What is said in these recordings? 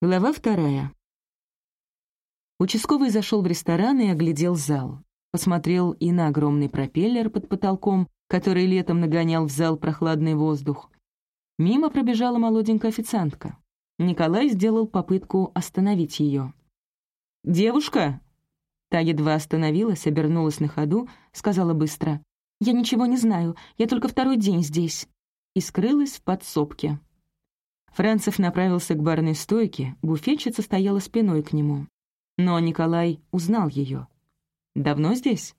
Глава вторая. Участковый зашел в ресторан и оглядел зал. Посмотрел и на огромный пропеллер под потолком, который летом нагонял в зал прохладный воздух. Мимо пробежала молоденькая официантка. Николай сделал попытку остановить ее. «Девушка!» Та едва остановилась, обернулась на ходу, сказала быстро. «Я ничего не знаю, я только второй день здесь». И скрылась в подсобке. Францев направился к барной стойке, буфетчица стояла спиной к нему. Но Николай узнал ее. «Давно здесь?»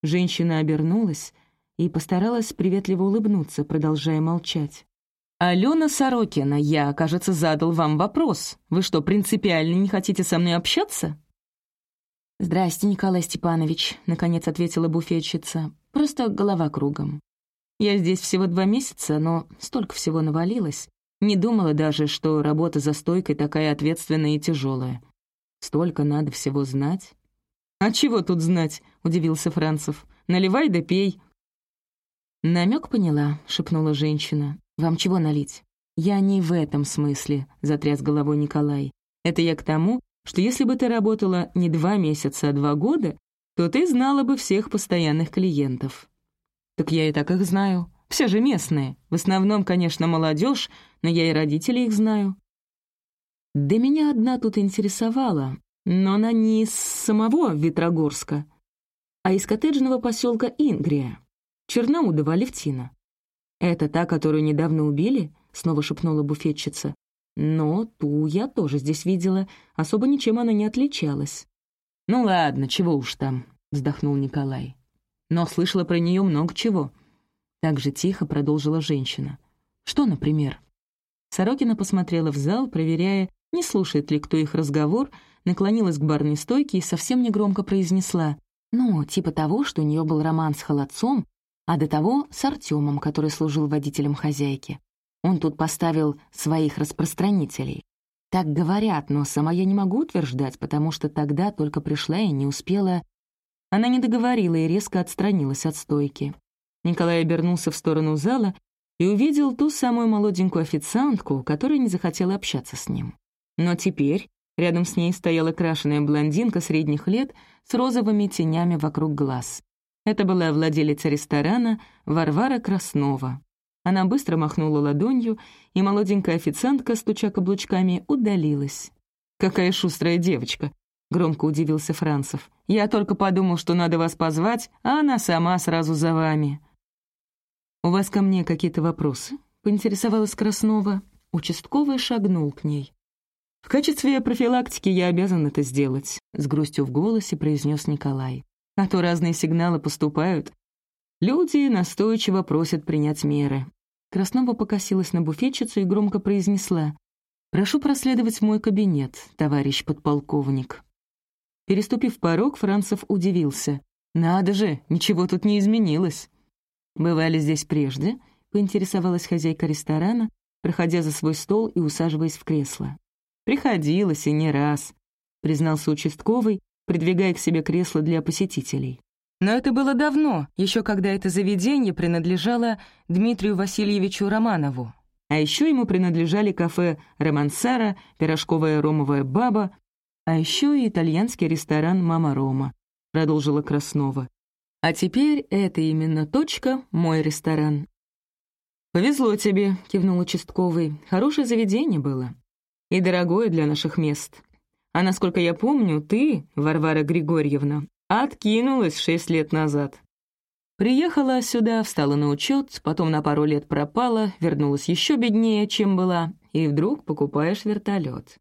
Женщина обернулась и постаралась приветливо улыбнуться, продолжая молчать. «Алена Сорокина, я, кажется, задал вам вопрос. Вы что, принципиально не хотите со мной общаться?» «Здрасте, Николай Степанович», — наконец ответила буфетчица. «Просто голова кругом. Я здесь всего два месяца, но столько всего навалилось. Не думала даже, что работа за стойкой такая ответственная и тяжелая. Столько надо всего знать. «А чего тут знать?» — удивился Францев. «Наливай да пей». «Намек поняла», — шепнула женщина. «Вам чего налить?» «Я не в этом смысле», — затряс головой Николай. «Это я к тому, что если бы ты работала не два месяца, а два года, то ты знала бы всех постоянных клиентов». «Так я и так их знаю. Все же местные. В основном, конечно, молодежь, но я и родителей их знаю. Да меня одна тут интересовала, но она не из самого Ветрогорска, а из коттеджного поселка Ингрия, Черноудова Алевтина. «Это та, которую недавно убили?» — снова шепнула буфетчица. «Но ту я тоже здесь видела, особо ничем она не отличалась». «Ну ладно, чего уж там», — вздохнул Николай. «Но слышала про нее много чего». Так же тихо продолжила женщина. «Что, например?» Сорокина посмотрела в зал, проверяя, не слушает ли кто их разговор, наклонилась к барной стойке и совсем негромко произнесла «Ну, типа того, что у нее был роман с холодцом, а до того с Артемом, который служил водителем хозяйки. Он тут поставил своих распространителей. Так говорят, но сама я не могу утверждать, потому что тогда только пришла и не успела...» Она не договорила и резко отстранилась от стойки. Николай обернулся в сторону зала и увидел ту самую молоденькую официантку, которая не захотела общаться с ним. Но теперь рядом с ней стояла крашеная блондинка средних лет с розовыми тенями вокруг глаз. Это была владелица ресторана Варвара Краснова. Она быстро махнула ладонью, и молоденькая официантка, стуча каблучками, удалилась. «Какая шустрая девочка!» — громко удивился Францев. «Я только подумал, что надо вас позвать, а она сама сразу за вами». «У вас ко мне какие-то вопросы?» — поинтересовалась Краснова. Участковый шагнул к ней. «В качестве профилактики я обязан это сделать», — с грустью в голосе произнес Николай. «А то разные сигналы поступают. Люди настойчиво просят принять меры». Краснова покосилась на буфетчицу и громко произнесла. «Прошу проследовать мой кабинет, товарищ подполковник». Переступив порог, Францев удивился. «Надо же, ничего тут не изменилось». «Бывали здесь прежде?» — поинтересовалась хозяйка ресторана, проходя за свой стол и усаживаясь в кресло. «Приходилось и не раз», — признался участковый, придвигая к себе кресло для посетителей. Но это было давно, еще когда это заведение принадлежало Дмитрию Васильевичу Романову. А еще ему принадлежали кафе «Романсара», пирожковая ромовая баба, а еще и итальянский ресторан «Мама Рома», продолжила Краснова. А теперь это именно точка «Мой ресторан». «Повезло тебе», — кивнул участковый. «Хорошее заведение было и дорогое для наших мест. А насколько я помню, ты, Варвара Григорьевна, откинулась шесть лет назад. Приехала сюда, встала на учет, потом на пару лет пропала, вернулась еще беднее, чем была, и вдруг покупаешь вертолет.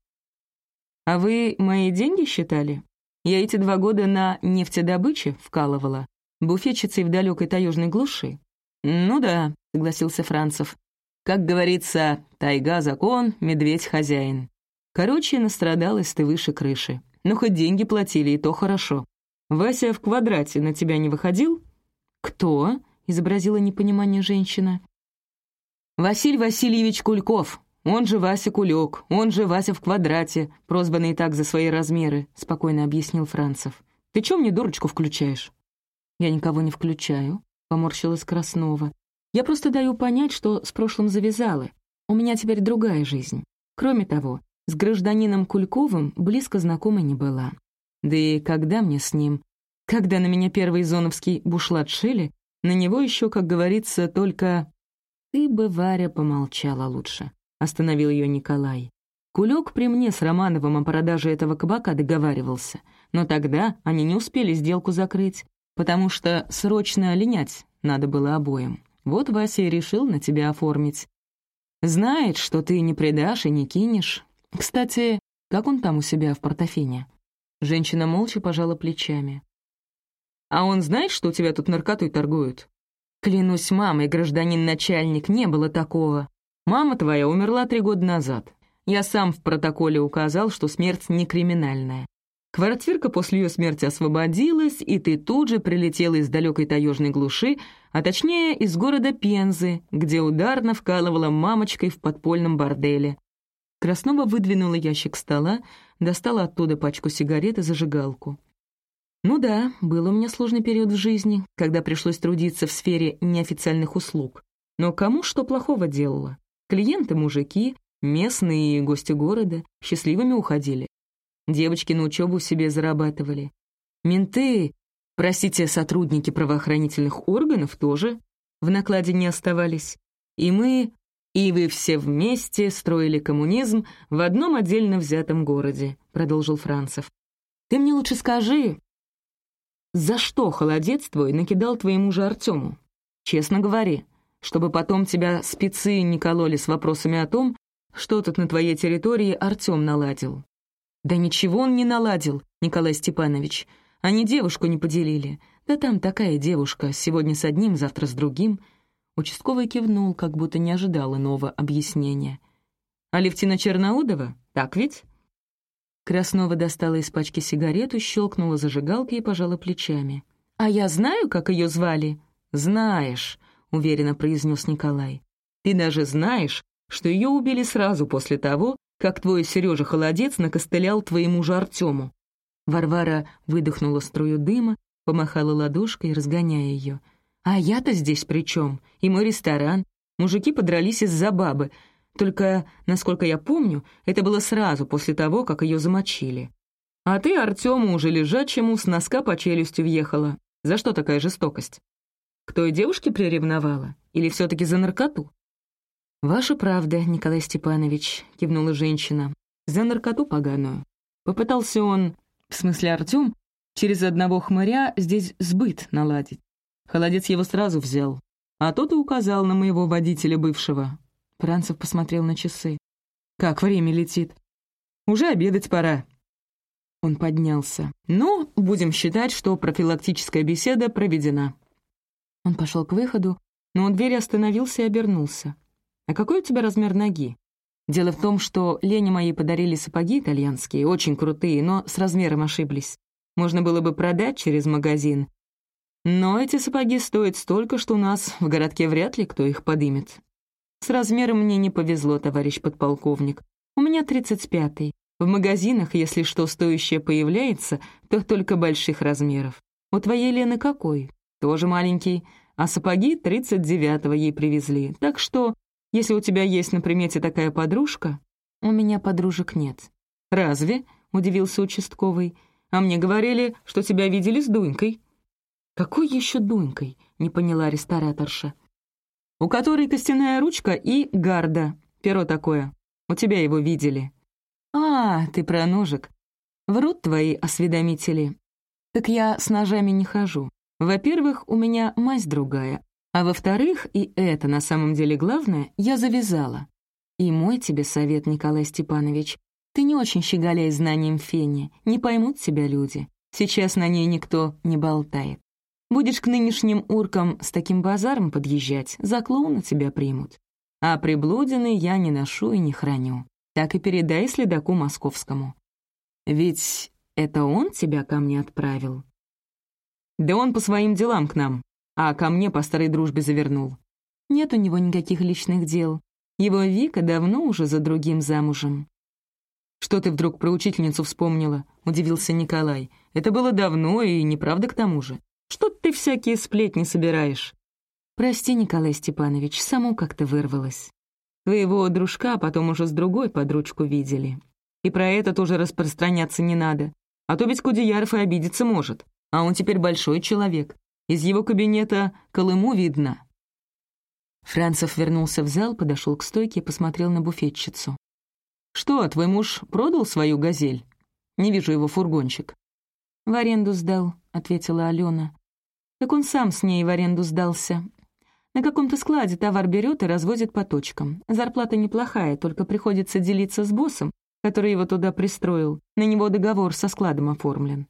А вы мои деньги считали? Я эти два года на нефтедобыче вкалывала, буфетчицей в далекой таежной глуши. Ну да, согласился Францев. Как говорится, тайга — закон, медведь — хозяин. Короче, настрадалась ты выше крыши. Ну, хоть деньги платили, и то хорошо. Вася в квадрате на тебя не выходил? Кто? — изобразила непонимание женщина. Василий Васильевич Кульков, он же Вася Кулек, он же Вася в квадрате, прозванный так за свои размеры, — спокойно объяснил Францев. Ты чё мне дурочку включаешь? Я никого не включаю, — поморщилась Краснова. Я просто даю понять, что с прошлым завязала. У меня теперь другая жизнь. Кроме того, С гражданином Кульковым близко знакома не была. Да и когда мне с ним? Когда на меня первый зоновский бушлат шили, на него еще, как говорится, только... «Ты бы, Варя, помолчала лучше», — остановил ее Николай. Кулек при мне с Романовым о продаже этого кабака договаривался, но тогда они не успели сделку закрыть, потому что срочно линять надо было обоим. Вот Вася и решил на тебя оформить. Знает, что ты не предашь и не кинешь. Кстати, как он там у себя в портофине?» Женщина молча пожала плечами. «А он знает, что у тебя тут наркотой торгуют?» «Клянусь мамой, гражданин-начальник, не было такого. Мама твоя умерла три года назад. Я сам в протоколе указал, что смерть не криминальная. Квартирка после ее смерти освободилась, и ты тут же прилетела из далекой таежной глуши, а точнее из города Пензы, где ударно вкалывала мамочкой в подпольном борделе. Краснова выдвинула ящик стола, достала оттуда пачку сигарет и зажигалку. Ну да, был у меня сложный период в жизни, когда пришлось трудиться в сфере неофициальных услуг. Но кому что плохого делала? Клиенты — мужики, Местные гости города счастливыми уходили. Девочки на учебу себе зарабатывали. Менты, простите, сотрудники правоохранительных органов тоже в накладе не оставались. И мы, и вы все вместе строили коммунизм в одном отдельно взятом городе, продолжил Францев. Ты мне лучше скажи, за что холодец твой накидал твоему же Артему? Честно говори, чтобы потом тебя спецы не кололи с вопросами о том, что тут на твоей территории Артём наладил?» «Да ничего он не наладил, Николай Степанович. Они девушку не поделили. Да там такая девушка, сегодня с одним, завтра с другим». Участковый кивнул, как будто не ожидал иного объяснения. «Алевтина Черноудова? Так ведь?» Краснова достала из пачки сигарету, щелкнула зажигалкой и пожала плечами. «А я знаю, как ее звали?» «Знаешь», — уверенно произнес Николай. «Ты даже знаешь, что ее убили сразу после того, как твой Сережа Холодец накостылял твоему же Артему. Варвара выдохнула струю дыма, помахала ладошкой, разгоняя ее. «А я-то здесь при чем? И мой ресторан. Мужики подрались из-за бабы. Только, насколько я помню, это было сразу после того, как ее замочили. А ты Артему уже лежачему с носка по челюсти въехала. За что такая жестокость? К той девушке приревновала? Или все таки за наркоту? «Ваша правда, Николай Степанович», — кивнула женщина. «За наркоту поганую». Попытался он, в смысле Артём, через одного хмыря здесь сбыт наладить. Холодец его сразу взял, а тот и указал на моего водителя бывшего. Францев посмотрел на часы. «Как время летит? Уже обедать пора». Он поднялся. «Ну, будем считать, что профилактическая беседа проведена». Он пошел к выходу, но у двери остановился и обернулся. «А какой у тебя размер ноги?» Дело в том, что Лене моей подарили сапоги итальянские, очень крутые, но с размером ошиблись. Можно было бы продать через магазин. Но эти сапоги стоят столько, что у нас в городке вряд ли кто их подымет. С размером мне не повезло, товарищ подполковник. У меня 35-й. В магазинах, если что стоящее появляется, то только больших размеров. У твоей Лены какой? Тоже маленький. А сапоги 39-го ей привезли. Так что если у тебя есть на примете такая подружка...» «У меня подружек нет». «Разве?» — удивился участковый. «А мне говорили, что тебя видели с Дунькой». «Какой еще Дунькой?» — не поняла рестораторша. «У которой костяная ручка и гарда. Перо такое. У тебя его видели». «А, ты про ножик. Врут твои осведомители. Так я с ножами не хожу. Во-первых, у меня мазь другая, а во-вторых, и это на самом деле главное, я завязала. И мой тебе совет, Николай Степанович, ты не очень щеголяй знанием фени, не поймут тебя люди. Сейчас на ней никто не болтает. Будешь к нынешним уркам с таким базаром подъезжать, за клоуна тебя примут. А приблудины я не ношу и не храню. Так и передай следаку московскому. Ведь это он тебя ко мне отправил? Да он по своим делам к нам, а ко мне по старой дружбе завернул. Нет у него никаких личных дел. Его Вика давно уже за другим замужем. «Что ты вдруг про учительницу вспомнила?» — удивился Николай. «Это было давно и неправда к тому же. Что ты всякие сплетни собираешь?» «Прости, Николай Степанович, само как-то вырвалось. Твоего дружка потом уже с другой под ручку видели. И про это тоже распространяться не надо. А то ведь Кудеяров и обидеться может. А он теперь большой человек. Из его кабинета Колыму видно». Францев вернулся в зал, подошел к стойке и посмотрел на буфетчицу. «Что, твой муж продал свою «Газель»? Не вижу его фургончик». «В аренду сдал», — ответила Алена. «Так он сам с ней в аренду сдался. На каком-то складе товар берет и развозит по точкам. Зарплата неплохая, только приходится делиться с боссом, который его туда пристроил. На него договор со складом оформлен».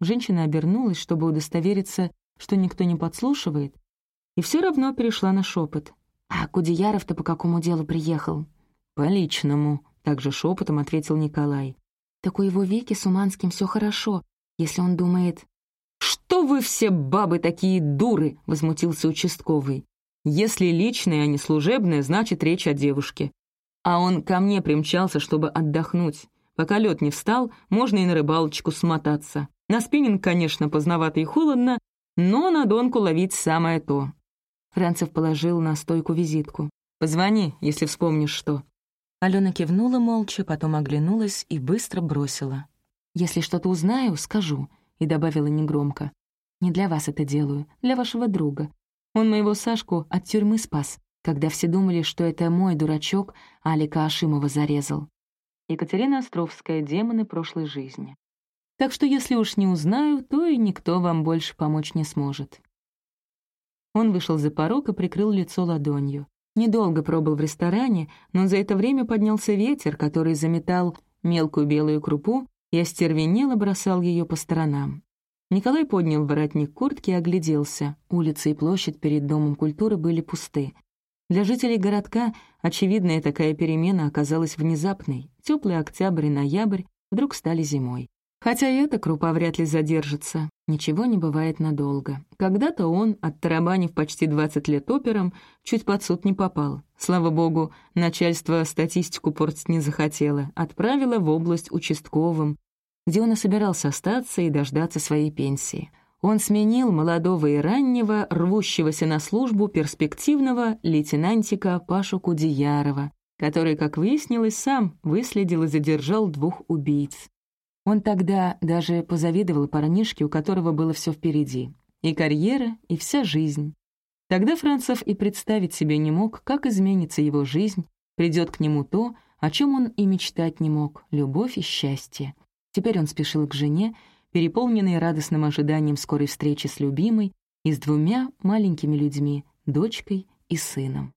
Женщина обернулась, чтобы удостовериться, что никто не подслушивает, и все равно перешла на шепот. «А Кудеяров-то по какому делу приехал?» «По личному», — также шепотом ответил Николай. «Так у его Вики с Уманским все хорошо, если он думает...» «Что вы все бабы такие дуры!» — возмутился участковый. «Если личное, а не служебное, значит речь о девушке. А он ко мне примчался, чтобы отдохнуть. Пока лед не встал, можно и на рыбалочку смотаться. На спиннинг, конечно, поздновато и холодно, но на донку ловить самое то. Францев положил на стойку визитку. «Позвони, если вспомнишь что». Алена кивнула молча, потом оглянулась и быстро бросила. «Если что-то узнаю, скажу», и добавила негромко. «Не для вас это делаю, для вашего друга. Он моего Сашку от тюрьмы спас, когда все думали, что это мой дурачок Алика Ашимова зарезал». Екатерина Островская «Демоны прошлой жизни». Так что если уж не узнаю, то и никто вам больше помочь не сможет. Он вышел за порог и прикрыл лицо ладонью. Недолго пробыл в ресторане, но за это время поднялся ветер, который заметал мелкую белую крупу и остервенело бросал ее по сторонам. Николай поднял воротник куртки и огляделся. Улицы и площадь перед Домом культуры были пусты. Для жителей городка очевидная такая перемена оказалась внезапной. Теплый октябрь и ноябрь вдруг стали зимой. Хотя и эта крупа вряд ли задержится. Ничего не бывает надолго. Когда-то он, оттарабанив почти 20 лет опером, чуть под суд не попал. Слава богу, начальство статистику портить не захотело, отправило в область участковым, где он и собирался остаться и дождаться своей пенсии. Он сменил молодого и раннего, рвущегося на службу перспективного лейтенантика Пашу Кудеярова, который, как выяснилось, сам выследил и задержал двух убийц. Он тогда даже позавидовал парнишке, у которого было все впереди. И карьера, и вся жизнь. Тогда Францев и представить себе не мог, как изменится его жизнь, придет к нему то, о чем он и мечтать не мог — любовь и счастье. Теперь он спешил к жене, переполненный радостным ожиданием скорой встречи с любимой и с двумя маленькими людьми, дочкой и сыном.